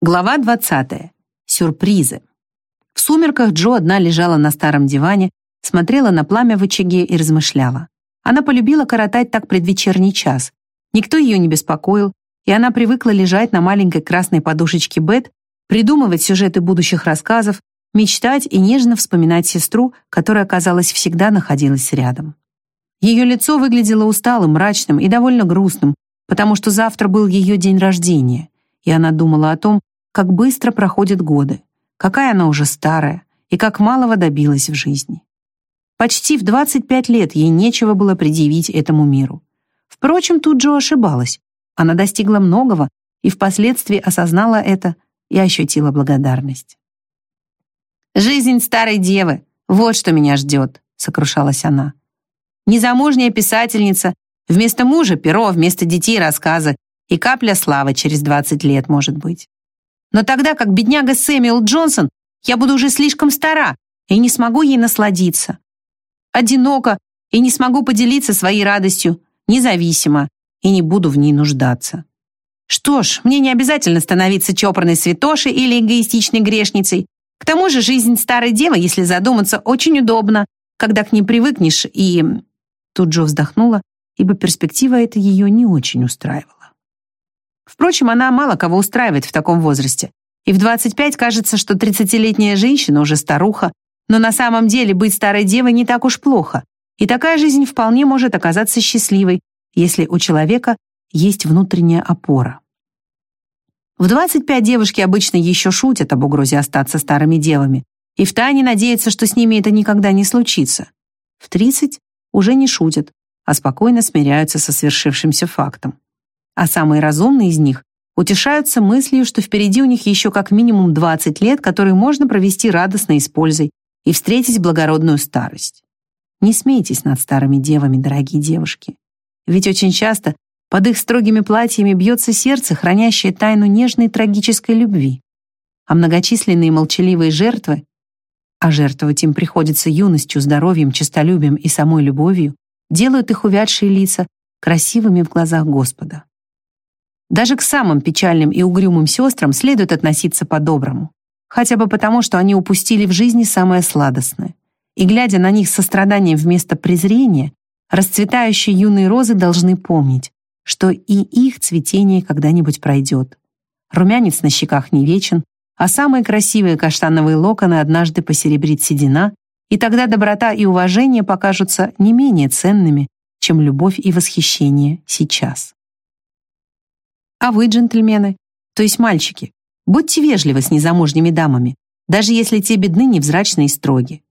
Глава 20. Сюрпризы. В сумерках Джо одна лежала на старом диване, смотрела на пламя в очаге и размышляла. Она полюбила коротать так предвечерний час. Никто ее не беспокоил, и она привыкла лежать на маленькой красной подушечке Бет, придумывать сюжеты будущих рассказов, мечтать и нежно вспоминать сестру, которая, казалось, всегда находилась рядом. Ее лицо выглядело усталым, мрачным и довольно грустным, потому что завтра был ее день рождения, и она думала о том, как быстро проходят годы, какая она уже старая и как малого добилась в жизни. Почти в 25 лет ей нечего было предъявить этому миру. Впрочем, тут Джо ошибалась. Она достигла многого и впоследствии осознала это и ощутила благодарность. «Жизнь старой девы, вот что меня ждет», — сокрушалась она. «Незамужняя писательница, вместо мужа перо, вместо детей рассказы и капля славы через 20 лет, может быть. Но тогда, как бедняга Сэмюэл Джонсон, я буду уже слишком стара и не смогу ей насладиться. Одиноко и не смогу поделиться своей радостью, независимо, и не буду в ней нуждаться. Что ж, мне не обязательно становиться чопорной святошей или эгоистичной грешницей. К тому же жизнь старой девы, если задуматься, очень удобна, когда к ней привыкнешь, и... Тут Джо вздохнула, ибо перспектива эта ее не очень устраивала. Впрочем, она мало кого устраивает в таком возрасте. И в 25 кажется, что 30-летняя женщина уже старуха, но на самом деле быть старой девой не так уж плохо. И такая жизнь вполне может оказаться счастливой, если у человека есть внутренняя опора. В 25 девушки обычно еще шутят об угрозе остаться старыми девами, и втайне надеются, что с ними это никогда не случится. В 30 уже не шутят, а спокойно смиряются со свершившимся фактом а самые разумные из них утешаются мыслью, что впереди у них еще как минимум 20 лет, которые можно провести радостно и с пользой, и встретить благородную старость. Не смейтесь над старыми девами, дорогие девушки. Ведь очень часто под их строгими платьями бьется сердце, хранящее тайну нежной трагической любви. А многочисленные молчаливые жертвы, а жертвовать им приходится юностью, здоровьем, честолюбием и самой любовью, делают их увядшие лица красивыми в глазах Господа. Даже к самым печальным и угрюмым сестрам следует относиться по-доброму. Хотя бы потому, что они упустили в жизни самое сладостное. И глядя на них со страданием вместо презрения, расцветающие юные розы должны помнить, что и их цветение когда-нибудь пройдет. Румянец на щеках не вечен, а самые красивые каштановые локоны однажды посеребрит седина, и тогда доброта и уважение покажутся не менее ценными, чем любовь и восхищение сейчас. А вы, джентльмены, то есть мальчики, будьте вежливы с незамужними дамами, даже если те бедны, невзрачны и строги.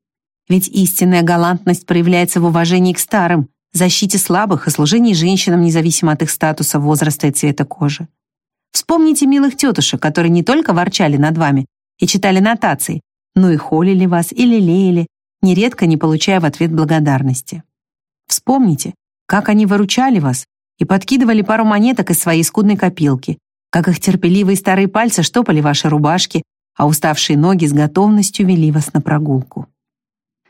Ведь истинная галантность проявляется в уважении к старым, защите слабых и служении женщинам, независимо от их статуса, возраста и цвета кожи. Вспомните милых тетушек, которые не только ворчали над вами и читали нотации, но и холили вас и лелеяли, нередко не получая в ответ благодарности. Вспомните, как они выручали вас, и подкидывали пару монеток из своей скудной копилки, как их терпеливые старые пальцы штопали ваши рубашки, а уставшие ноги с готовностью вели вас на прогулку.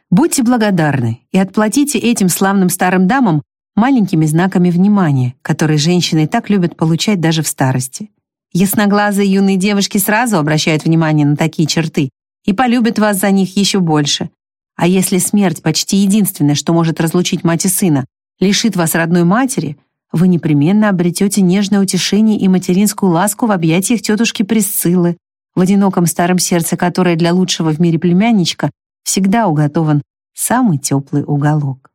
Будьте благодарны и отплатите этим славным старым дамам маленькими знаками внимания, которые женщины так любят получать даже в старости. Ясноглазые юные девушки сразу обращают внимание на такие черты и полюбят вас за них еще больше. А если смерть, почти единственное, что может разлучить мать и сына, лишит вас родной матери, вы непременно обретете нежное утешение и материнскую ласку в объятиях тетушки Присциллы, в одиноком старом сердце которой для лучшего в мире племянничка всегда уготован самый теплый уголок.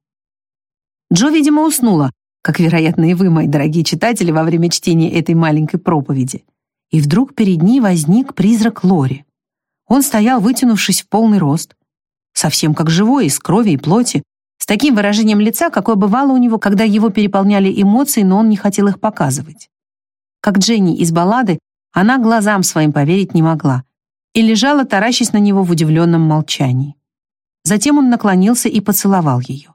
Джо, видимо, уснула, как, вероятно, и вы, мои дорогие читатели, во время чтения этой маленькой проповеди. И вдруг перед ней возник призрак Лори. Он стоял, вытянувшись в полный рост, совсем как живой, из крови и плоти, с таким выражением лица, какое бывало у него, когда его переполняли эмоции, но он не хотел их показывать. Как Дженни из баллады, она глазам своим поверить не могла и лежала, таращась на него в удивленном молчании. Затем он наклонился и поцеловал ее.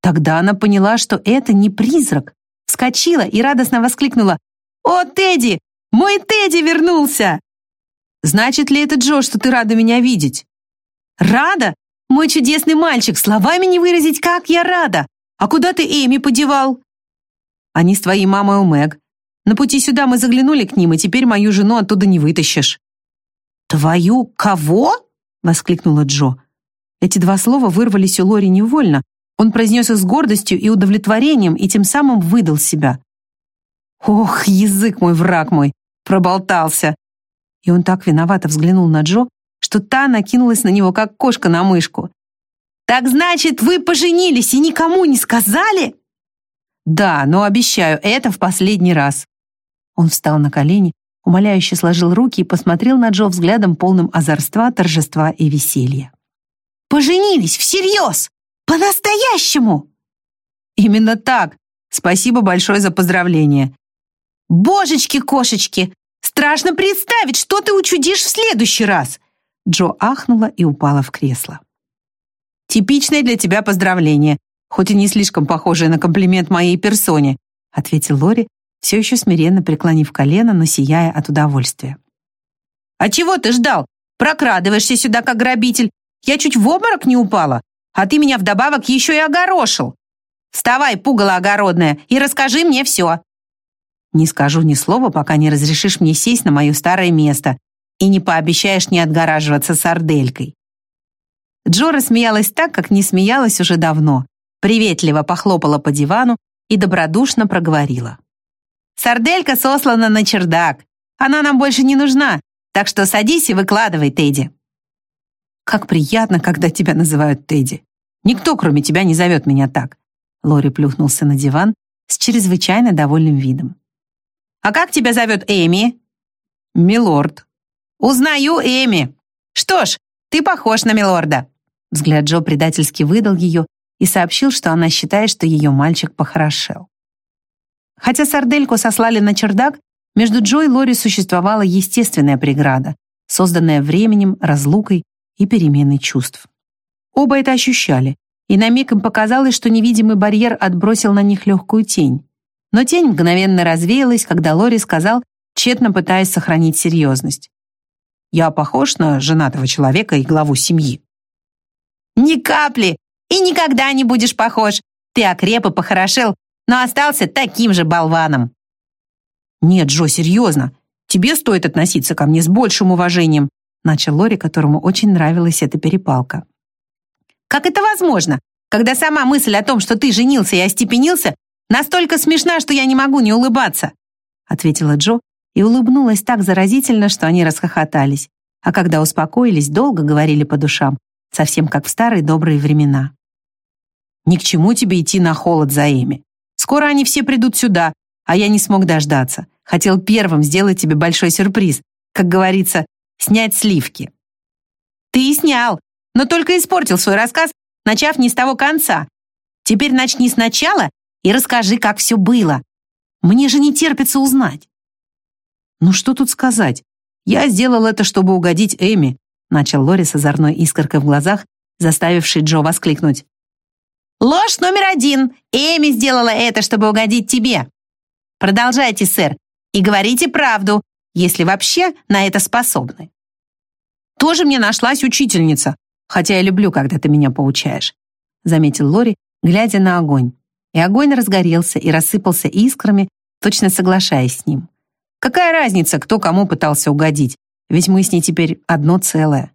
Тогда она поняла, что это не призрак, вскочила и радостно воскликнула «О, Тедди! Мой Тедди вернулся!» «Значит ли это, Джо, что ты рада меня видеть?» «Рада? Мой чудесный мальчик, словами не выразить, как я рада! А куда ты Эми подевал?» «Они с твоей мамой у Мэг. На пути сюда мы заглянули к ним, и теперь мою жену оттуда не вытащишь». «Твою кого?» — воскликнула Джо. Эти два слова вырвались у Лори невольно. Он произнес их с гордостью и удовлетворением, и тем самым выдал себя. «Ох, язык мой, враг мой!» Проболтался. И он так виновато взглянул на Джо, что та накинулась на него, как кошка на мышку. «Так значит, вы поженились и никому не сказали?» «Да, но обещаю, это в последний раз». Он встал на колени, умоляюще сложил руки и посмотрел на Джо взглядом полным озорства, торжества и веселья. «Поженились всерьез! По-настоящему!» «Именно так! Спасибо большое за поздравление!» «Божечки-кошечки! Страшно представить, что ты учудишь в следующий раз!» Джо ахнула и упала в кресло. «Типичное для тебя поздравление, хоть и не слишком похожее на комплимент моей персоне», ответил Лори, все еще смиренно преклонив колено, но сияя от удовольствия. «А чего ты ждал? Прокрадываешься сюда, как грабитель. Я чуть в обморок не упала, а ты меня вдобавок еще и огорошил. Вставай, пугало огородное, и расскажи мне все». «Не скажу ни слова, пока не разрешишь мне сесть на мое старое место и не пообещаешь не отгораживаться сарделькой». Джо рассмеялась так, как не смеялась уже давно, приветливо похлопала по дивану и добродушно проговорила. Сарделька сослана на чердак. Она нам больше не нужна, так что садись и выкладывай, Тедди». «Как приятно, когда тебя называют Тедди. Никто, кроме тебя, не зовет меня так». Лори плюхнулся на диван с чрезвычайно довольным видом. «А как тебя зовет Эми?» «Милорд». «Узнаю Эми. Что ж, ты похож на милорда». Взгляд Джо предательски выдал ее и сообщил, что она считает, что ее мальчик похорошел. Хотя сардельку сослали на чердак, между Джо и Лори существовала естественная преграда, созданная временем, разлукой и переменой чувств. Оба это ощущали, и на миг им показалось, что невидимый барьер отбросил на них легкую тень. Но тень мгновенно развеялась, когда Лори сказал, тщетно пытаясь сохранить серьезность. «Я похож на женатого человека и главу семьи». «Ни капли! И никогда не будешь похож! Ты окреп и похорошел, но остался таким же болваном. «Нет, Джо, серьезно. Тебе стоит относиться ко мне с большим уважением», начал Лори, которому очень нравилась эта перепалка. «Как это возможно, когда сама мысль о том, что ты женился и остепенился, настолько смешна, что я не могу не улыбаться?» ответила Джо и улыбнулась так заразительно, что они расхохотались, а когда успокоились, долго говорили по душам, совсем как в старые добрые времена. «Ни к чему тебе идти на холод за Эми. Скоро они все придут сюда, а я не смог дождаться. Хотел первым сделать тебе большой сюрприз. Как говорится, снять сливки. Ты и снял, но только испортил свой рассказ, начав не с того конца. Теперь начни сначала и расскажи, как все было. Мне же не терпится узнать. Ну что тут сказать? Я сделал это, чтобы угодить Эми, начал Лори с озорной искоркой в глазах, заставивший Джо воскликнуть. Ложь номер один. Эми сделала это, чтобы угодить тебе. Продолжайте, сэр, и говорите правду, если вообще на это способны. Тоже мне нашлась учительница, хотя я люблю, когда ты меня поучаешь, заметил Лори, глядя на огонь. И огонь разгорелся и рассыпался искрами, точно соглашаясь с ним. Какая разница, кто кому пытался угодить, ведь мы с ней теперь одно целое.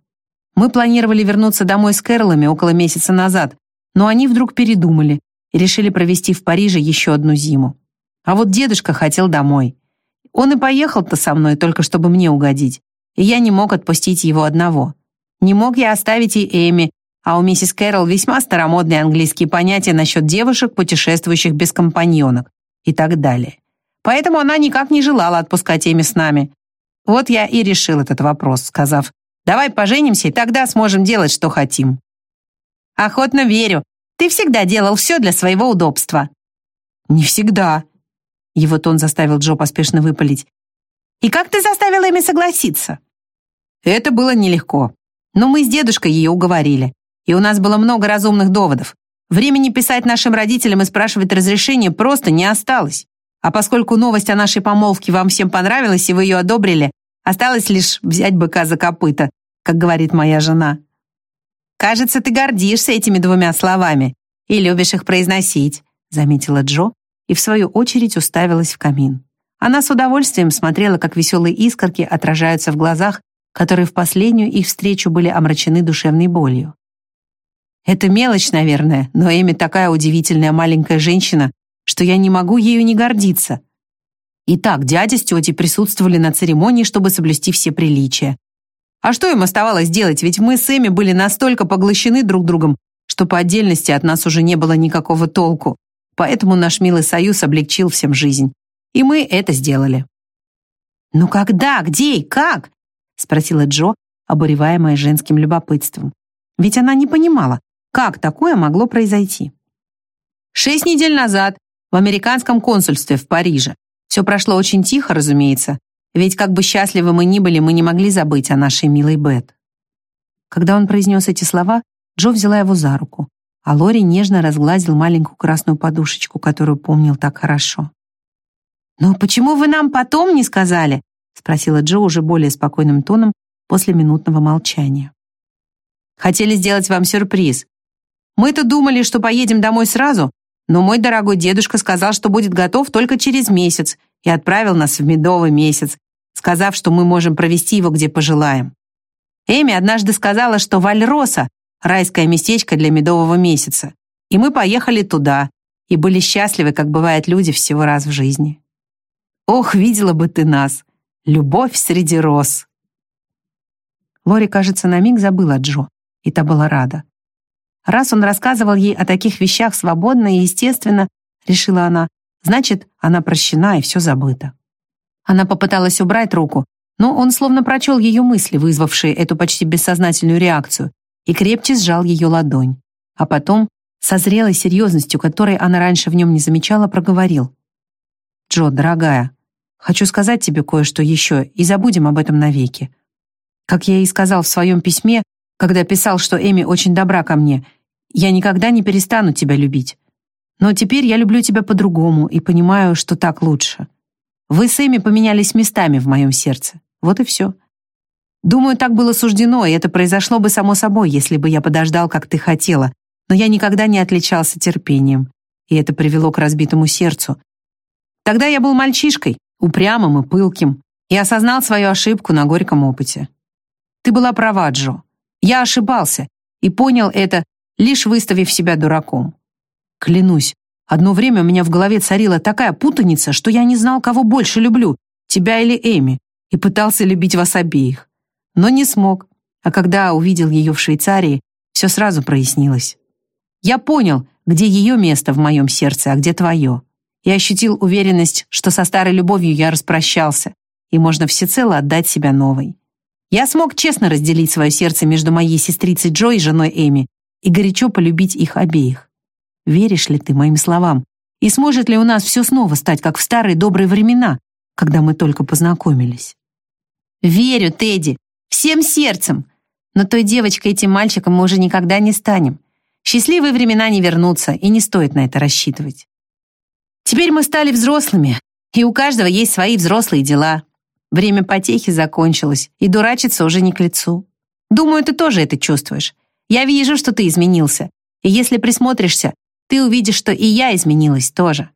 Мы планировали вернуться домой с Кэролами около месяца назад, но они вдруг передумали и решили провести в Париже еще одну зиму. А вот дедушка хотел домой. Он и поехал-то со мной, только чтобы мне угодить. И я не мог отпустить его одного. Не мог я оставить и Эми, а у миссис Кэрол весьма старомодные английские понятия насчет девушек, путешествующих без компаньонок и так далее. Поэтому она никак не желала отпускать Эми с нами. Вот я и решил этот вопрос, сказав, «Давай поженимся, и тогда сможем делать, что хотим». Охотно верю. Ты всегда делал все для своего удобства. Не всегда. Его тон заставил Джо поспешно выпалить. И как ты заставил Эми согласиться? Это было нелегко. Но мы с дедушкой ее уговорили. И у нас было много разумных доводов. Времени писать нашим родителям и спрашивать разрешение просто не осталось. А поскольку новость о нашей помолвке вам всем понравилась и вы ее одобрили, осталось лишь взять быка за копыта, как говорит моя жена. Кажется, ты гордишься этими двумя словами и любишь их произносить», заметила Джо и в свою очередь уставилась в камин. Она с удовольствием смотрела, как веселые искорки отражаются в глазах, которые в последнюю их встречу были омрачены душевной болью. Это мелочь, наверное, но Эми такая удивительная маленькая женщина, что я не могу ею не гордиться. Итак, дядя с тетей присутствовали на церемонии, чтобы соблюсти все приличия. А что им оставалось делать, ведь мы с Эми были настолько поглощены друг другом, что по отдельности от нас уже не было никакого толку. Поэтому наш милый союз облегчил всем жизнь. И мы это сделали. «Ну когда, где и как?» — спросила Джо, обуреваемая женским любопытством. Ведь она не понимала, как такое могло произойти. Шесть недель назад в американском консульстве в Париже. Все прошло очень тихо, разумеется, ведь как бы счастливы мы ни были, мы не могли забыть о нашей милой Бет. Когда он произнес эти слова, Джо взяла его за руку, а Лори нежно разгладил маленькую красную подушечку, которую помнил так хорошо. «Но почему вы нам потом не сказали?» спросила Джо уже более спокойным тоном после минутного молчания. «Хотели сделать вам сюрприз. Мы-то думали, что поедем домой сразу, но мой дорогой дедушка сказал, что будет готов только через месяц и отправил нас в медовый месяц, сказав, что мы можем провести его где пожелаем. Эми однажды сказала, что Вальроса — райское местечко для медового месяца, и мы поехали туда и были счастливы, как бывают люди всего раз в жизни. Ох, видела бы ты нас! Любовь среди роз! Лори, кажется, на миг забыла Джо, и та была рада. Раз он рассказывал ей о таких вещах свободно и естественно, решила она, значит, она прощена и все забыто. Она попыталась убрать руку, но он словно прочел ее мысли, вызвавшие эту почти бессознательную реакцию, и крепче сжал ее ладонь. А потом, со зрелой серьезностью, которой она раньше в нем не замечала, проговорил. «Джо, дорогая, хочу сказать тебе кое-что еще, и забудем об этом навеки. Как я и сказал в своем письме, когда писал, что Эми очень добра ко мне. Я никогда не перестану тебя любить. Но теперь я люблю тебя по-другому и понимаю, что так лучше. Вы с Эми поменялись местами в моем сердце. Вот и все. Думаю, так было суждено, и это произошло бы само собой, если бы я подождал, как ты хотела. Но я никогда не отличался терпением, и это привело к разбитому сердцу. Тогда я был мальчишкой, упрямым и пылким, и осознал свою ошибку на горьком опыте. Ты была права, Джо. Я ошибался и понял это, лишь выставив себя дураком. Клянусь, одно время у меня в голове царила такая путаница, что я не знал, кого больше люблю, тебя или Эми, и пытался любить вас обеих. Но не смог, а когда увидел ее в Швейцарии, все сразу прояснилось. Я понял, где ее место в моем сердце, а где твое. И ощутил уверенность, что со старой любовью я распрощался, и можно всецело отдать себя новой. Я смог честно разделить свое сердце между моей сестрицей Джо и женой Эми и горячо полюбить их обеих. Веришь ли ты моим словам? И сможет ли у нас все снова стать, как в старые добрые времена, когда мы только познакомились? Верю, Тедди, всем сердцем. Но той девочкой и тем мальчиком мы уже никогда не станем. Счастливые времена не вернутся, и не стоит на это рассчитывать. Теперь мы стали взрослыми, и у каждого есть свои взрослые дела. Время потехи закончилось, и дурачиться уже не к лицу. Думаю, ты тоже это чувствуешь. Я вижу, что ты изменился. И если присмотришься, ты увидишь, что и я изменилась тоже.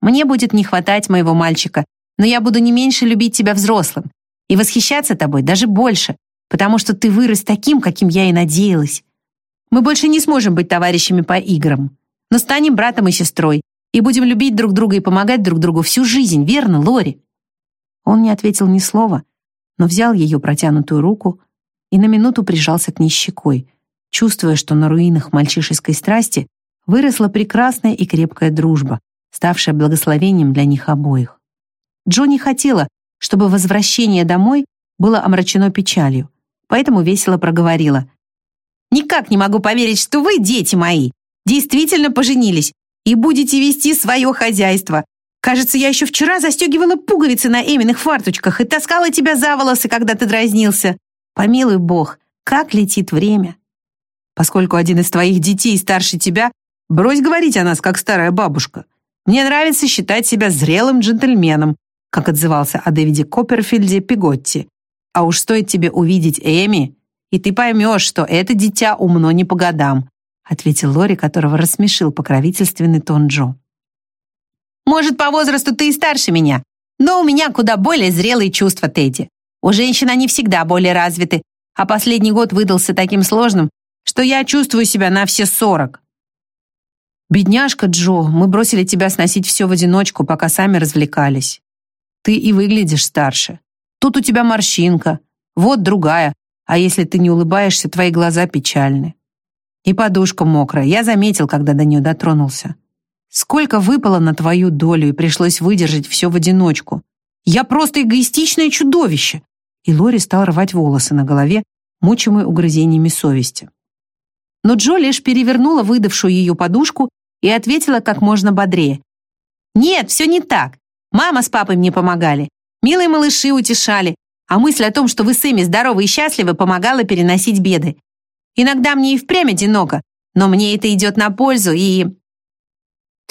Мне будет не хватать моего мальчика, но я буду не меньше любить тебя взрослым и восхищаться тобой даже больше, потому что ты вырос таким, каким я и надеялась. Мы больше не сможем быть товарищами по играм, но станем братом и сестрой и будем любить друг друга и помогать друг другу всю жизнь, верно, Лори? Он не ответил ни слова, но взял ее протянутую руку и на минуту прижался к ней щекой, чувствуя, что на руинах мальчишеской страсти выросла прекрасная и крепкая дружба, ставшая благословением для них обоих. Джонни хотела, чтобы возвращение домой было омрачено печалью, поэтому весело проговорила. «Никак не могу поверить, что вы, дети мои, действительно поженились и будете вести свое хозяйство. Кажется, я еще вчера застегивала пуговицы на Эминых фарточках и таскала тебя за волосы, когда ты дразнился. Помилуй бог, как летит время. Поскольку один из твоих детей старше тебя, брось говорить о нас, как старая бабушка. Мне нравится считать себя зрелым джентльменом, как отзывался о Дэвиде Копперфильде Пиготти. А уж стоит тебе увидеть Эми, и ты поймешь, что это дитя умно не по годам», ответил Лори, которого рассмешил покровительственный тон Джо. Может, по возрасту ты и старше меня, Но у меня куда более зрелые чувства, Тедди. У женщин они всегда более развиты, а последний год выдался таким сложным, что я чувствую себя на все сорок. «Бедняжка Джо, мы бросили тебя сносить все в одиночку, пока сами развлекались. Ты и выглядишь старше. Тут у тебя морщинка, вот другая, а если ты не улыбаешься, твои глаза печальны. И подушка мокрая, я заметил, когда до нее дотронулся. Сколько выпало на твою долю и пришлось выдержать все в одиночку. Я просто эгоистичное чудовище!» И Лори стал рвать волосы на голове, мучимый угрызениями совести. Но Джо лишь перевернула выдавшую ее подушку и ответила как можно бодрее. «Нет, все не так. Мама с папой мне помогали. Милые малыши утешали. А мысль о том, что вы с Эми здоровы и счастливы, помогала переносить беды. Иногда мне и впрямь одиноко, но мне это идет на пользу и...»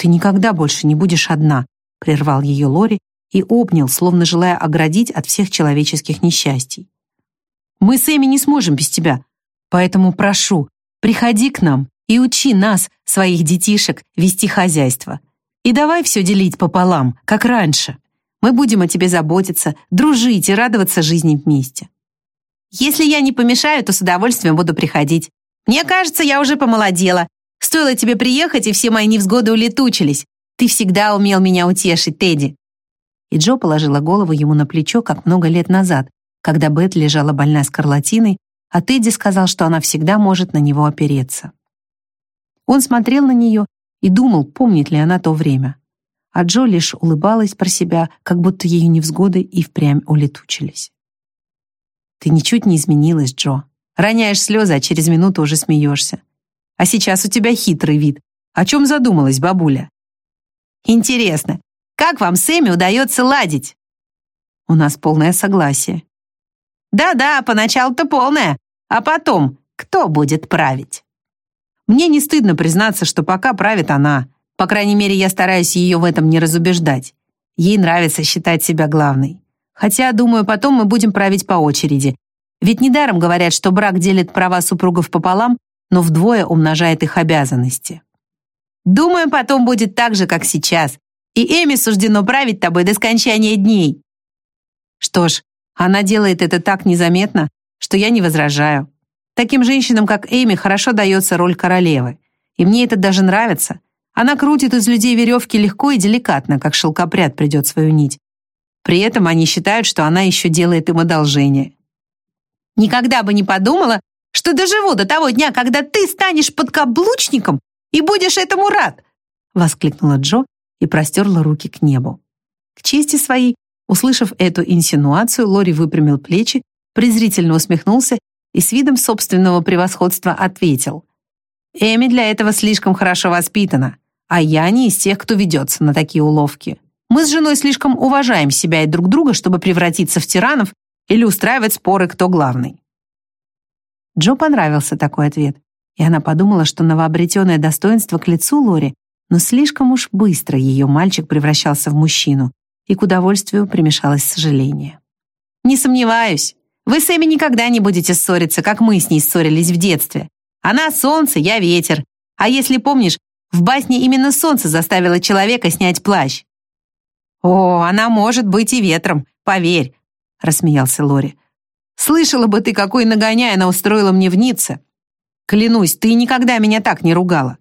«Ты никогда больше не будешь одна», — прервал ее Лори и обнял, словно желая оградить от всех человеческих несчастий. «Мы с Эми не сможем без тебя, поэтому прошу, приходи к нам и учи нас, своих детишек, вести хозяйство. И давай все делить пополам, как раньше. Мы будем о тебе заботиться, дружить и радоваться жизни вместе». «Если я не помешаю, то с удовольствием буду приходить. Мне кажется, я уже помолодела. Стоило тебе приехать, и все мои невзгоды улетучились. Ты всегда умел меня утешить, Тедди». И Джо положила голову ему на плечо, как много лет назад, когда Бет лежала больна скарлатиной, а Тедди сказал, что она всегда может на него опереться. Он смотрел на нее и думал, помнит ли она то время. А Джо лишь улыбалась про себя, как будто ее невзгоды и впрямь улетучились. «Ты ничуть не изменилась, Джо. Роняешь слезы, а через минуту уже смеешься. А сейчас у тебя хитрый вид. О чем задумалась бабуля?» «Интересно, как вам с Эми удается ладить?» «У нас полное согласие». «Да-да, поначалу-то полное, а потом кто будет править?» Мне не стыдно признаться, что пока правит она. По крайней мере, я стараюсь ее в этом не разубеждать. Ей нравится считать себя главной. Хотя, думаю, потом мы будем править по очереди. Ведь недаром говорят, что брак делит права супругов пополам, но вдвое умножает их обязанности. Думаю, потом будет так же, как сейчас. И Эми суждено править тобой до скончания дней. Что ж, она делает это так незаметно, что я не возражаю. Таким женщинам, как Эми, хорошо дается роль королевы. И мне это даже нравится. Она крутит из людей веревки легко и деликатно, как шелкопряд придет свою нить. При этом они считают, что она еще делает им одолжение. Никогда бы не подумала, что доживу до того дня, когда ты станешь подкаблучником и будешь этому рад!» Воскликнула Джо и простерла руки к небу. К чести своей, услышав эту инсинуацию, Лори выпрямил плечи, презрительно усмехнулся и с видом собственного превосходства ответил. «Эми для этого слишком хорошо воспитана, а я не из тех, кто ведется на такие уловки. Мы с женой слишком уважаем себя и друг друга, чтобы превратиться в тиранов или устраивать споры, кто главный». Джо понравился такой ответ, и она подумала, что новообретенное достоинство к лицу Лори, но слишком уж быстро ее мальчик превращался в мужчину, и к удовольствию примешалось сожаление. «Не сомневаюсь. Вы с Эми никогда не будете ссориться, как мы с ней ссорились в детстве. Она солнце, я ветер. А если помнишь, в басне именно солнце заставило человека снять плащ. «О, она может быть и ветром, поверь», — рассмеялся Лори. «Слышала бы ты, какой нагоняй она устроила мне в Ницце. Клянусь, ты никогда меня так не ругала.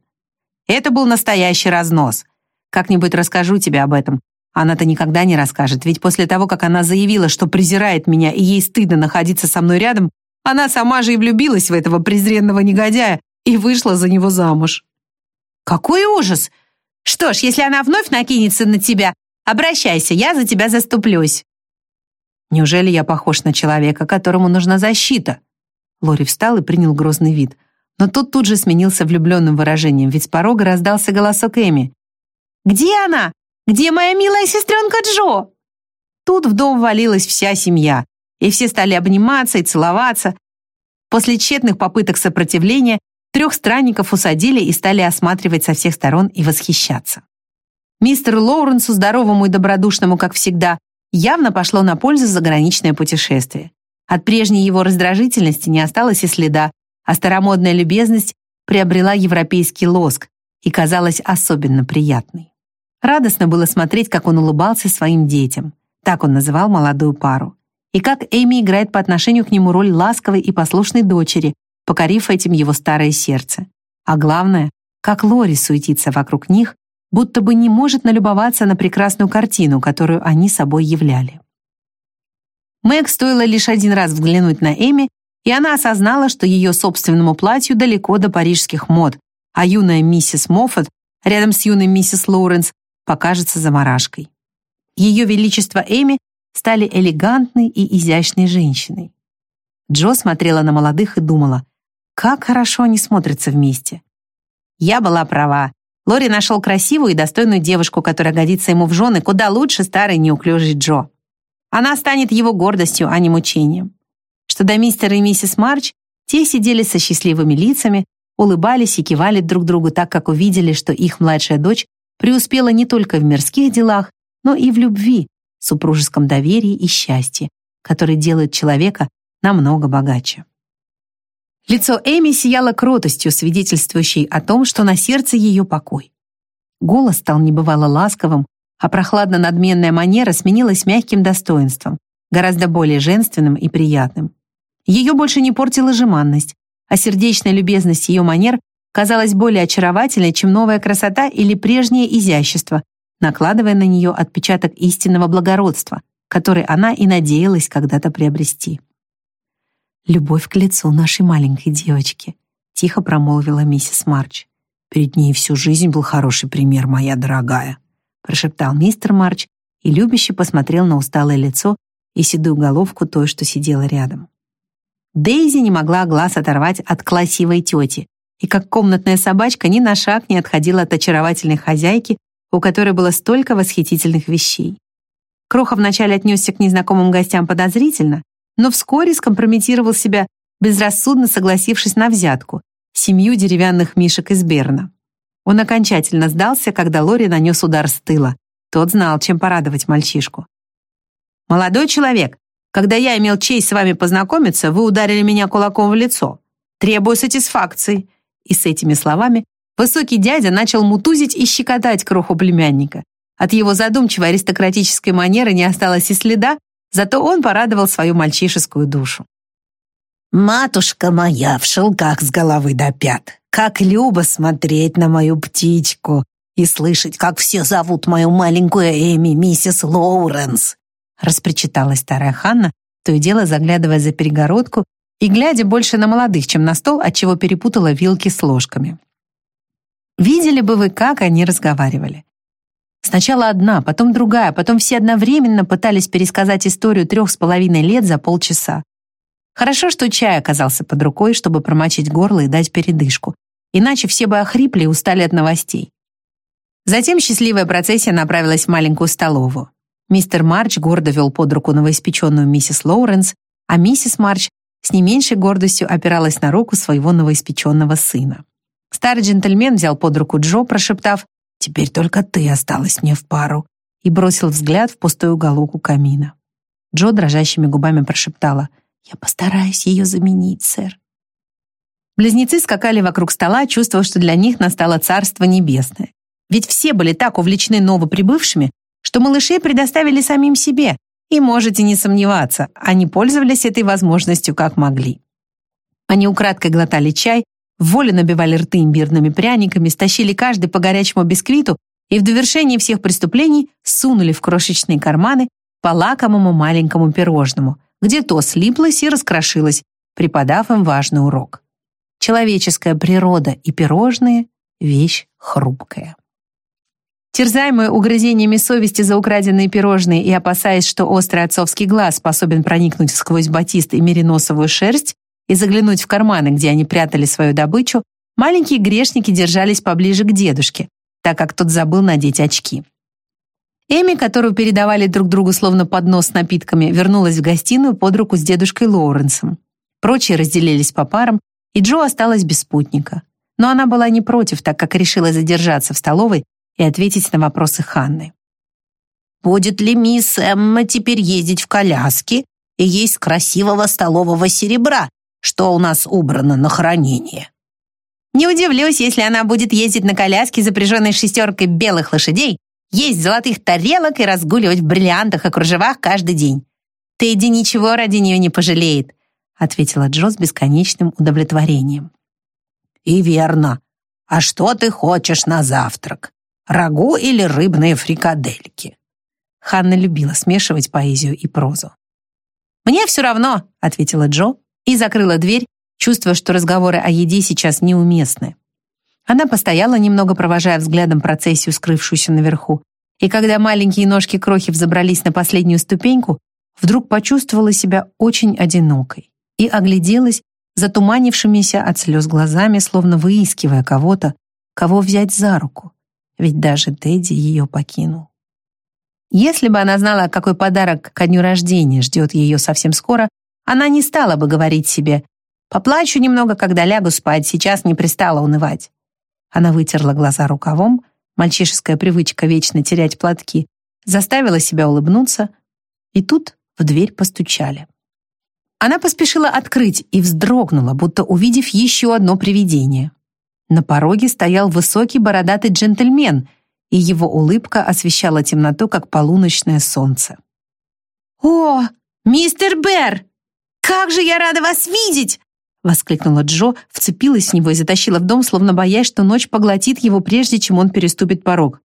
Это был настоящий разнос. Как-нибудь расскажу тебе об этом, она-то никогда не расскажет, ведь после того, как она заявила, что презирает меня и ей стыдно находиться со мной рядом, она сама же и влюбилась в этого презренного негодяя и вышла за него замуж. Какой ужас! Что ж, если она вновь накинется на тебя, обращайся, я за тебя заступлюсь. Неужели я похож на человека, которому нужна защита? Лори встал и принял грозный вид. Но тот тут же сменился влюбленным выражением, ведь с порога раздался голосок Эми. «Где она? Где моя милая сестренка Джо?» Тут в дом валилась вся семья, и все стали обниматься и целоваться. После тщетных попыток сопротивления трех странников усадили и стали осматривать со всех сторон и восхищаться. Мистер Лоуренсу, здоровому и добродушному, как всегда, явно пошло на пользу заграничное путешествие. От прежней его раздражительности не осталось и следа, а старомодная любезность приобрела европейский лоск и казалась особенно приятной. Радостно было смотреть, как он улыбался своим детям. Так он называл молодую пару. И как Эми играет по отношению к нему роль ласковой и послушной дочери, покорив этим его старое сердце. А главное, как Лори суетится вокруг них, будто бы не может налюбоваться на прекрасную картину, которую они собой являли. Мэг стоило лишь один раз взглянуть на Эми, и она осознала, что ее собственному платью далеко до парижских мод, а юная миссис Моффат рядом с юной миссис Лоуренс покажется заморашкой. Ее величество Эми стали элегантной и изящной женщиной. Джо смотрела на молодых и думала, как хорошо они смотрятся вместе. Я была права. Лори нашел красивую и достойную девушку, которая годится ему в жены куда лучше старой неуклюжей Джо. Она станет его гордостью, а не мучением. Что до мистера и миссис Марч, те сидели со счастливыми лицами, улыбались и кивали друг другу так, как увидели, что их младшая дочь преуспела не только в мирских делах, но и в любви, супружеском доверии и счастье, который делает человека намного богаче. Лицо Эми сияло кротостью, свидетельствующей о том, что на сердце ее покой. Голос стал небывало ласковым, а прохладно-надменная манера сменилась мягким достоинством, гораздо более женственным и приятным. Ее больше не портила жеманность, а сердечная любезность ее манер казалась более очаровательной, чем новая красота или прежнее изящество, накладывая на нее отпечаток истинного благородства, который она и надеялась когда-то приобрести. «Любовь к лицу нашей маленькой девочки», — тихо промолвила миссис Марч. «Перед ней всю жизнь был хороший пример, моя дорогая», — прошептал мистер Марч и любяще посмотрел на усталое лицо и седую головку той, что сидела рядом. Дейзи не могла глаз оторвать от красивой тети, и как комнатная собачка ни на шаг не отходила от очаровательной хозяйки, у которой было столько восхитительных вещей. Кроха вначале отнесся к незнакомым гостям подозрительно, но вскоре скомпрометировал себя, безрассудно согласившись на взятку, семью деревянных мишек из Берна. Он окончательно сдался, когда Лори нанес удар с тыла. Тот знал, чем порадовать мальчишку. «Молодой человек, когда я имел честь с вами познакомиться, вы ударили меня кулаком в лицо. Требую сатисфакции». И с этими словами высокий дядя начал мутузить и щекотать кроху племянника. От его задумчивой аристократической манеры не осталось и следа, Зато он порадовал свою мальчишескую душу. «Матушка моя в шелках с головы до пят. Как любо смотреть на мою птичку и слышать, как все зовут мою маленькую Эми, миссис Лоуренс!» распричиталась старая Ханна, то и дело заглядывая за перегородку и глядя больше на молодых, чем на стол, отчего перепутала вилки с ложками. Видели бы вы, как они разговаривали. Сначала одна, потом другая, потом все одновременно пытались пересказать историю трех с половиной лет за полчаса. Хорошо, что чай оказался под рукой, чтобы промочить горло и дать передышку. Иначе все бы охрипли и устали от новостей. Затем счастливая процессия направилась в маленькую столовую. Мистер Марч гордо вел под руку новоиспеченную миссис Лоуренс, а миссис Марч с не меньшей гордостью опиралась на руку своего новоиспеченного сына. Старый джентльмен взял под руку Джо, прошептав Теперь только ты осталась мне в пару», и бросил взгляд в пустой уголок у камина. Джо дрожащими губами прошептала, «Я постараюсь ее заменить, сэр». Близнецы скакали вокруг стола, чувствуя, что для них настало царство небесное. Ведь все были так увлечены новоприбывшими, что малышей предоставили самим себе, и можете не сомневаться, они пользовались этой возможностью как могли. Они украдкой глотали чай, в волю набивали рты имбирными пряниками, стащили каждый по горячему бисквиту и в довершении всех преступлений сунули в крошечные карманы по лакомому маленькому пирожному, где то слиплось и раскрошилось, преподав им важный урок. Человеческая природа и пирожные — вещь хрупкая. Терзаемые угрызениями совести за украденные пирожные и опасаясь, что острый отцовский глаз способен проникнуть сквозь батист и мериносовую шерсть, и заглянуть в карманы, где они прятали свою добычу, маленькие грешники держались поближе к дедушке, так как тот забыл надеть очки. Эми, которую передавали друг другу словно поднос с напитками, вернулась в гостиную под руку с дедушкой Лоуренсом. Прочие разделились по парам, и Джо осталась без спутника. Но она была не против, так как решила задержаться в столовой и ответить на вопросы Ханны. «Будет ли мисс Эмма теперь ездить в коляске и есть красивого столового серебра, что у нас убрано на хранение. Не удивлюсь, если она будет ездить на коляске, запряженной шестеркой белых лошадей, есть золотых тарелок и разгуливать в бриллиантах и кружевах каждый день. Тедди ничего ради нее не пожалеет, ответила Джо с бесконечным удовлетворением. И верно. А что ты хочешь на завтрак? Рагу или рыбные фрикадельки? Ханна любила смешивать поэзию и прозу. «Мне все равно», — ответила Джо и закрыла дверь, чувствуя, что разговоры о еде сейчас неуместны. Она постояла немного, провожая взглядом процессию, скрывшуюся наверху, и когда маленькие ножки крохи взобрались на последнюю ступеньку, вдруг почувствовала себя очень одинокой и огляделась затуманившимися от слез глазами, словно выискивая кого-то, кого взять за руку, ведь даже Тедди ее покинул. Если бы она знала, какой подарок ко дню рождения ждет ее совсем скоро, она не стала бы говорить себе «Поплачу немного, когда лягу спать, сейчас не пристала унывать». Она вытерла глаза рукавом, мальчишеская привычка вечно терять платки, заставила себя улыбнуться, и тут в дверь постучали. Она поспешила открыть и вздрогнула, будто увидев еще одно привидение. На пороге стоял высокий бородатый джентльмен — и его улыбка освещала темноту, как полуночное солнце. «О, мистер Бэр! Как же я рада вас видеть!» воскликнула Джо, вцепилась в него и затащила в дом, словно боясь, что ночь поглотит его, прежде чем он переступит порог.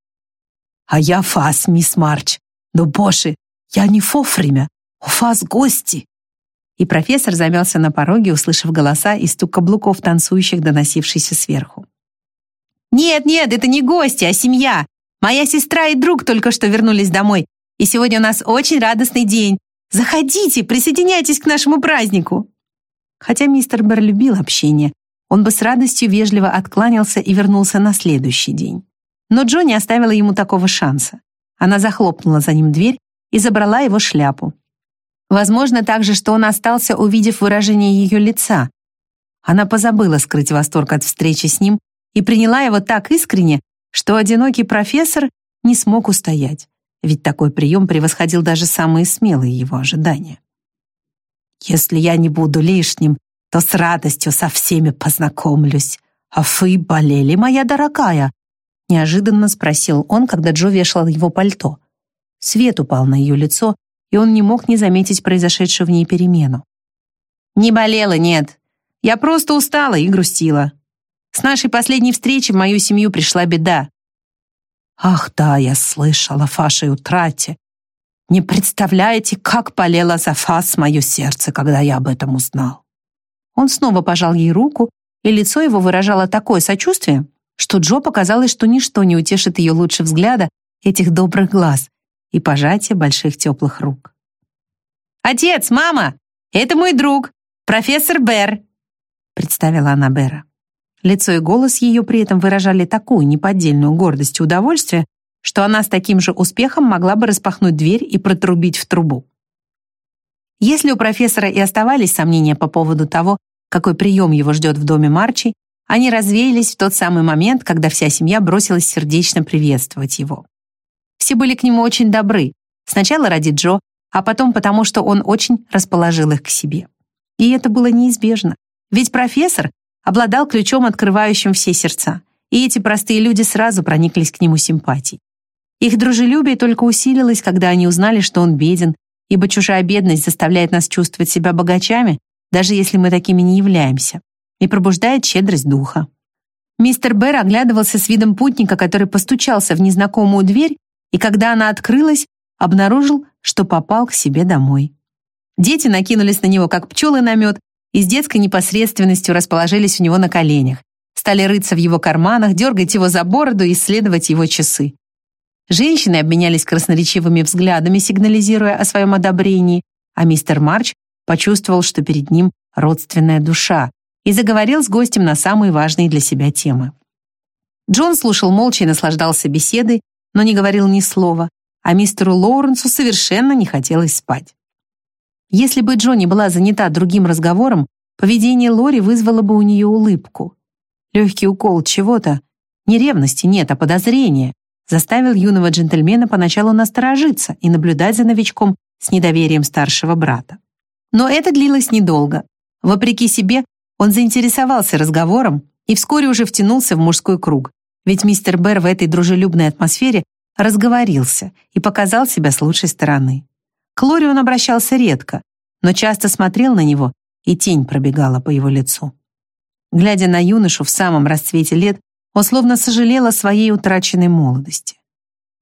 «А я фас, мисс Марч. Но, боже, я не вовремя. У фас гости!» И профессор замялся на пороге, услышав голоса и стук каблуков, танцующих, доносившийся сверху. «Нет, нет, это не гости, а семья. Моя сестра и друг только что вернулись домой, и сегодня у нас очень радостный день. Заходите, присоединяйтесь к нашему празднику». Хотя мистер Бер любил общение, он бы с радостью вежливо откланялся и вернулся на следующий день. Но Джо не оставила ему такого шанса. Она захлопнула за ним дверь и забрала его шляпу. Возможно также, что он остался, увидев выражение ее лица. Она позабыла скрыть восторг от встречи с ним и приняла его так искренне, что одинокий профессор не смог устоять, ведь такой прием превосходил даже самые смелые его ожидания. «Если я не буду лишним, то с радостью со всеми познакомлюсь. А вы болели, моя дорогая?» Неожиданно спросил он, когда Джо вешал его пальто. Свет упал на ее лицо, и он не мог не заметить произошедшую в ней перемену. «Не болела, нет. Я просто устала и грустила. С нашей последней встречи в мою семью пришла беда. Ах да, я слышала о вашей утрате. Не представляете, как болело за вас мое сердце, когда я об этом узнал. Он снова пожал ей руку, и лицо его выражало такое сочувствие, что Джо показалось, что ничто не утешит ее лучше взгляда этих добрых глаз и пожатия больших теплых рук. «Отец, мама, это мой друг, профессор Берр», представила она Бера. Лицо и голос ее при этом выражали такую неподдельную гордость и удовольствие, что она с таким же успехом могла бы распахнуть дверь и протрубить в трубу. Если у профессора и оставались сомнения по поводу того, какой прием его ждет в доме Марчи, они развеялись в тот самый момент, когда вся семья бросилась сердечно приветствовать его. Все были к нему очень добры, сначала ради Джо, а потом потому, что он очень расположил их к себе. И это было неизбежно, ведь профессор обладал ключом, открывающим все сердца, и эти простые люди сразу прониклись к нему симпатией. Их дружелюбие только усилилось, когда они узнали, что он беден, ибо чужая бедность заставляет нас чувствовать себя богачами, даже если мы такими не являемся, и пробуждает щедрость духа. Мистер Бэр оглядывался с видом путника, который постучался в незнакомую дверь, и когда она открылась, обнаружил, что попал к себе домой. Дети накинулись на него, как пчелы на мед, и с детской непосредственностью расположились у него на коленях, стали рыться в его карманах, дергать его за бороду и исследовать его часы. Женщины обменялись красноречивыми взглядами, сигнализируя о своем одобрении, а мистер Марч почувствовал, что перед ним родственная душа, и заговорил с гостем на самые важные для себя темы. Джон слушал молча и наслаждался беседой, но не говорил ни слова, а мистеру Лоуренсу совершенно не хотелось спать. Если бы Джонни была занята другим разговором, поведение Лори вызвало бы у нее улыбку. Легкий укол чего-то, не ревности нет, а подозрения, заставил юного джентльмена поначалу насторожиться и наблюдать за новичком с недоверием старшего брата. Но это длилось недолго. Вопреки себе, он заинтересовался разговором и вскоре уже втянулся в мужской круг, ведь мистер Бэр в этой дружелюбной атмосфере разговорился и показал себя с лучшей стороны. К Лори он обращался редко, но часто смотрел на него, и тень пробегала по его лицу. Глядя на юношу в самом расцвете лет, он словно сожалел о своей утраченной молодости.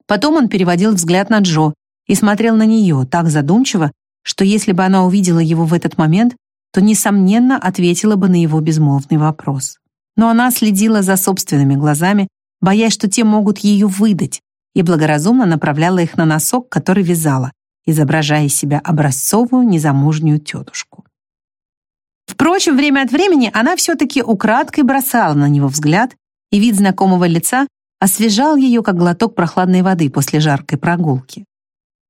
Потом он переводил взгляд на Джо и смотрел на нее так задумчиво, что если бы она увидела его в этот момент, то, несомненно, ответила бы на его безмолвный вопрос. Но она следила за собственными глазами, боясь, что те могут ее выдать, и благоразумно направляла их на носок, который вязала, изображая из себя образцовую незамужнюю тетушку. Впрочем, время от времени она все-таки украдкой бросала на него взгляд, и вид знакомого лица освежал ее, как глоток прохладной воды после жаркой прогулки.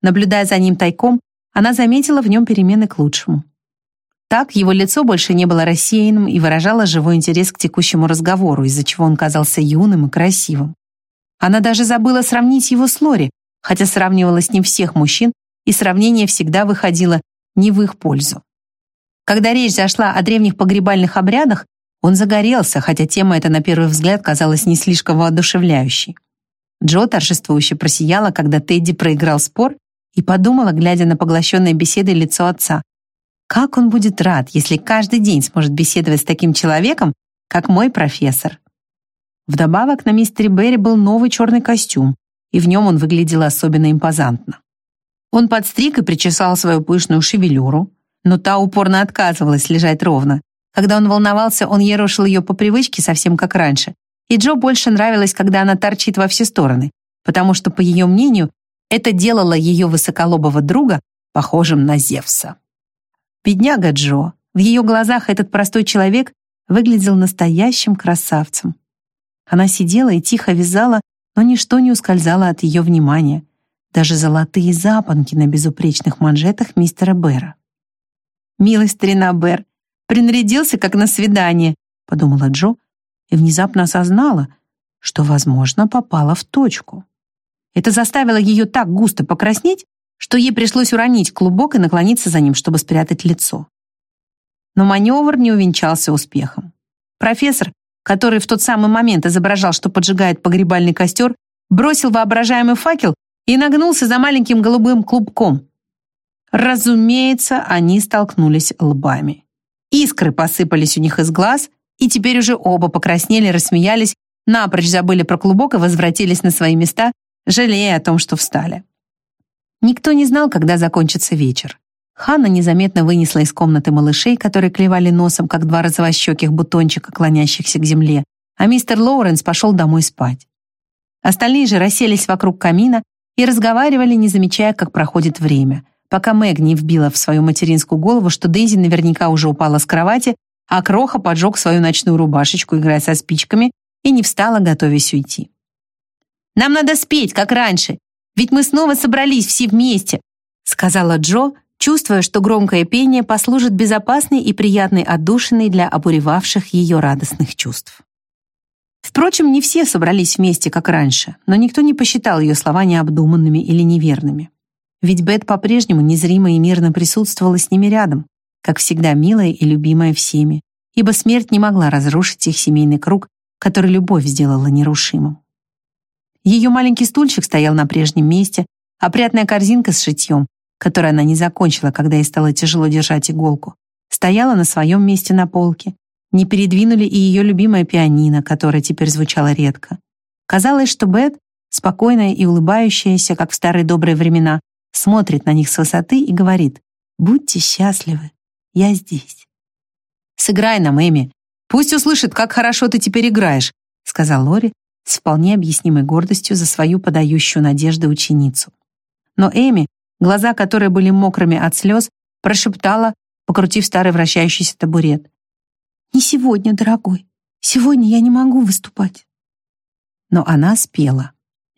Наблюдая за ним тайком, она заметила в нем перемены к лучшему. Так его лицо больше не было рассеянным и выражало живой интерес к текущему разговору, из-за чего он казался юным и красивым. Она даже забыла сравнить его с Лори, хотя сравнивала с ним всех мужчин, и сравнение всегда выходило не в их пользу. Когда речь зашла о древних погребальных обрядах, он загорелся, хотя тема эта на первый взгляд казалась не слишком воодушевляющей. Джо торжествующе просияла, когда Тедди проиграл спор, и подумала, глядя на поглощенное беседой лицо отца. Как он будет рад, если каждый день сможет беседовать с таким человеком, как мой профессор. Вдобавок на мистере Берри был новый черный костюм, и в нем он выглядел особенно импозантно. Он подстриг и причесал свою пышную шевелюру, но та упорно отказывалась лежать ровно. Когда он волновался, он ерошил ее по привычке совсем как раньше, и Джо больше нравилось, когда она торчит во все стороны, потому что, по ее мнению, это делало ее высоколобого друга похожим на Зевса. Бедняга Джо. В ее глазах этот простой человек выглядел настоящим красавцем. Она сидела и тихо вязала, но ничто не ускользало от ее внимания даже золотые запонки на безупречных манжетах мистера Бэра. «Милый старина Бэр, принарядился, как на свидание», — подумала Джо и внезапно осознала, что, возможно, попала в точку. Это заставило ее так густо покраснеть, что ей пришлось уронить клубок и наклониться за ним, чтобы спрятать лицо. Но маневр не увенчался успехом. Профессор, который в тот самый момент изображал, что поджигает погребальный костер, бросил воображаемый факел и нагнулся за маленьким голубым клубком. Разумеется, они столкнулись лбами. Искры посыпались у них из глаз, и теперь уже оба покраснели, рассмеялись, напрочь забыли про клубок и возвратились на свои места, жалея о том, что встали. Никто не знал, когда закончится вечер. Ханна незаметно вынесла из комнаты малышей, которые клевали носом, как два розовощеких бутончика, клонящихся к земле, а мистер Лоуренс пошел домой спать. Остальные же расселись вокруг камина и разговаривали, не замечая, как проходит время, пока Мэг не вбила в свою материнскую голову, что Дейзи наверняка уже упала с кровати, а Кроха поджег свою ночную рубашечку, играя со спичками, и не встала, готовясь уйти. «Нам надо спеть, как раньше, ведь мы снова собрались все вместе», сказала Джо, чувствуя, что громкое пение послужит безопасной и приятной отдушиной для обуревавших ее радостных чувств. Впрочем, не все собрались вместе, как раньше, но никто не посчитал ее слова необдуманными или неверными. Ведь Бет по-прежнему незримо и мирно присутствовала с ними рядом, как всегда милая и любимая всеми, ибо смерть не могла разрушить их семейный круг, который любовь сделала нерушимым. Ее маленький стульчик стоял на прежнем месте, опрятная корзинка с шитьем, которую она не закончила, когда ей стало тяжело держать иголку, стояла на своем месте на полке, не передвинули и ее любимое пианино, которое теперь звучало редко. Казалось, что Бет, спокойная и улыбающаяся, как в старые добрые времена, смотрит на них с высоты и говорит «Будьте счастливы, я здесь». «Сыграй нам, Эми. Пусть услышит, как хорошо ты теперь играешь», сказал Лори с вполне объяснимой гордостью за свою подающую надежды ученицу. Но Эми, глаза которой были мокрыми от слез, прошептала, покрутив старый вращающийся табурет. «Не сегодня, дорогой. Сегодня я не могу выступать». Но она спела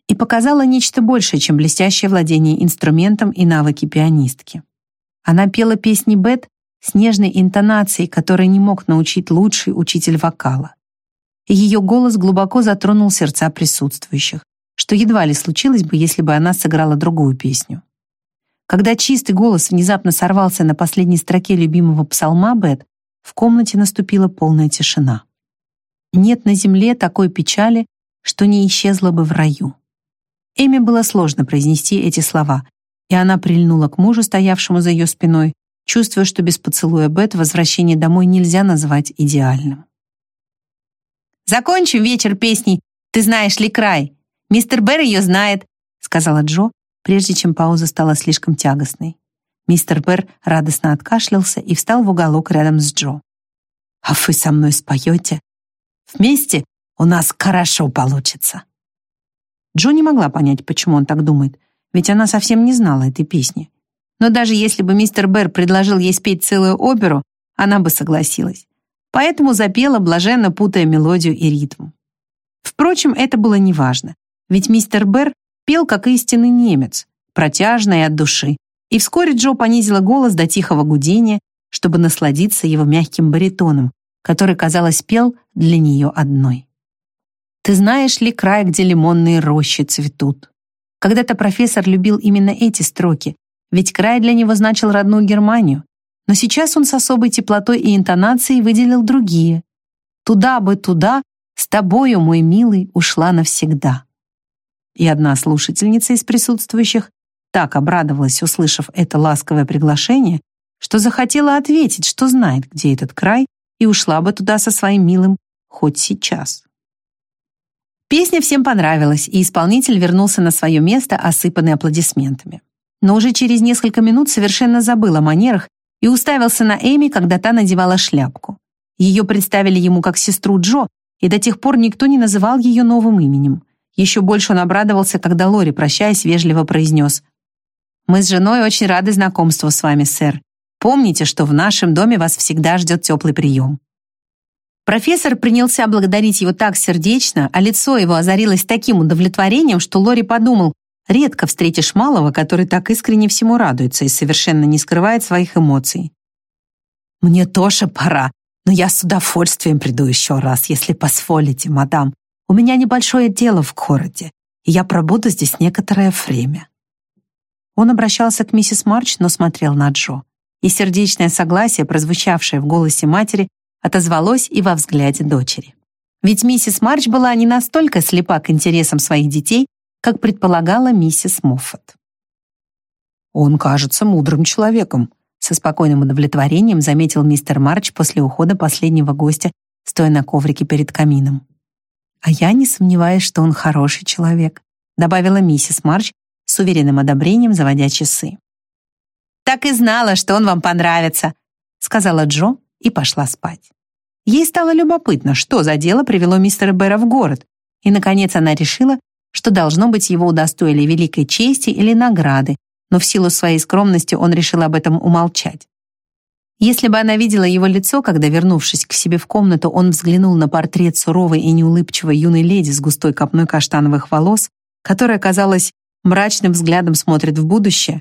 и показала нечто большее, чем блестящее владение инструментом и навыки пианистки. Она пела песни Бет с нежной интонацией, которой не мог научить лучший учитель вокала. И ее голос глубоко затронул сердца присутствующих, что едва ли случилось бы, если бы она сыграла другую песню. Когда чистый голос внезапно сорвался на последней строке любимого псалма Бет, в комнате наступила полная тишина. Нет на земле такой печали, что не исчезла бы в раю. Эми было сложно произнести эти слова, и она прильнула к мужу, стоявшему за ее спиной, чувствуя, что без поцелуя Бет возвращение домой нельзя назвать идеальным. «Закончим вечер песней «Ты знаешь ли край»? Мистер Берр ее знает», сказала Джо, прежде чем пауза стала слишком тягостной. Мистер Берр радостно откашлялся и встал в уголок рядом с Джо. «А вы со мной споете? Вместе у нас хорошо получится». Джо не могла понять, почему он так думает, ведь она совсем не знала этой песни. Но даже если бы мистер Берр предложил ей спеть целую оперу, она бы согласилась. Поэтому запела, блаженно путая мелодию и ритм. Впрочем, это было неважно, ведь мистер Берр пел как истинный немец, протяжно и от души, и вскоре Джо понизила голос до тихого гудения, чтобы насладиться его мягким баритоном, который, казалось, пел для нее одной. «Ты знаешь ли край, где лимонные рощи цветут?» Когда-то профессор любил именно эти строки, ведь край для него значил родную Германию. Но сейчас он с особой теплотой и интонацией выделил другие. «Туда бы, туда, с тобою, мой милый, ушла навсегда». И одна слушательница из присутствующих так обрадовалась, услышав это ласковое приглашение, что захотела ответить, что знает, где этот край, и ушла бы туда со своим милым хоть сейчас. Песня всем понравилась, и исполнитель вернулся на свое место, осыпанный аплодисментами но уже через несколько минут совершенно забыл о манерах и уставился на Эми, когда та надевала шляпку. Ее представили ему как сестру Джо, и до тех пор никто не называл ее новым именем. Еще больше он обрадовался, когда Лори, прощаясь, вежливо произнес «Мы с женой очень рады знакомству с вами, сэр. Помните, что в нашем доме вас всегда ждет теплый прием». Профессор принялся благодарить его так сердечно, а лицо его озарилось таким удовлетворением, что Лори подумал, Редко встретишь малого, который так искренне всему радуется и совершенно не скрывает своих эмоций. «Мне тоже пора, но я с удовольствием приду еще раз, если позволите, мадам. У меня небольшое дело в городе, и я пробуду здесь некоторое время». Он обращался к миссис Марч, но смотрел на Джо. И сердечное согласие, прозвучавшее в голосе матери, отозвалось и во взгляде дочери. Ведь миссис Марч была не настолько слепа к интересам своих детей, как предполагала миссис Моффат. «Он кажется мудрым человеком», со спокойным удовлетворением заметил мистер Марч после ухода последнего гостя, стоя на коврике перед камином. «А я не сомневаюсь, что он хороший человек», добавила миссис Марч с уверенным одобрением, заводя часы. «Так и знала, что он вам понравится», сказала Джо и пошла спать. Ей стало любопытно, что за дело привело мистера Бэра в город, и, наконец, она решила, что, должно быть, его удостоили великой чести или награды, но в силу своей скромности он решил об этом умолчать. Если бы она видела его лицо, когда, вернувшись к себе в комнату, он взглянул на портрет суровой и неулыбчивой юной леди с густой копной каштановых волос, которая, казалось, мрачным взглядом смотрит в будущее,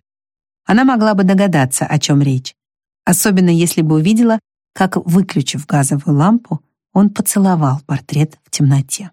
она могла бы догадаться, о чем речь. Особенно если бы увидела, как, выключив газовую лампу, он поцеловал портрет в темноте.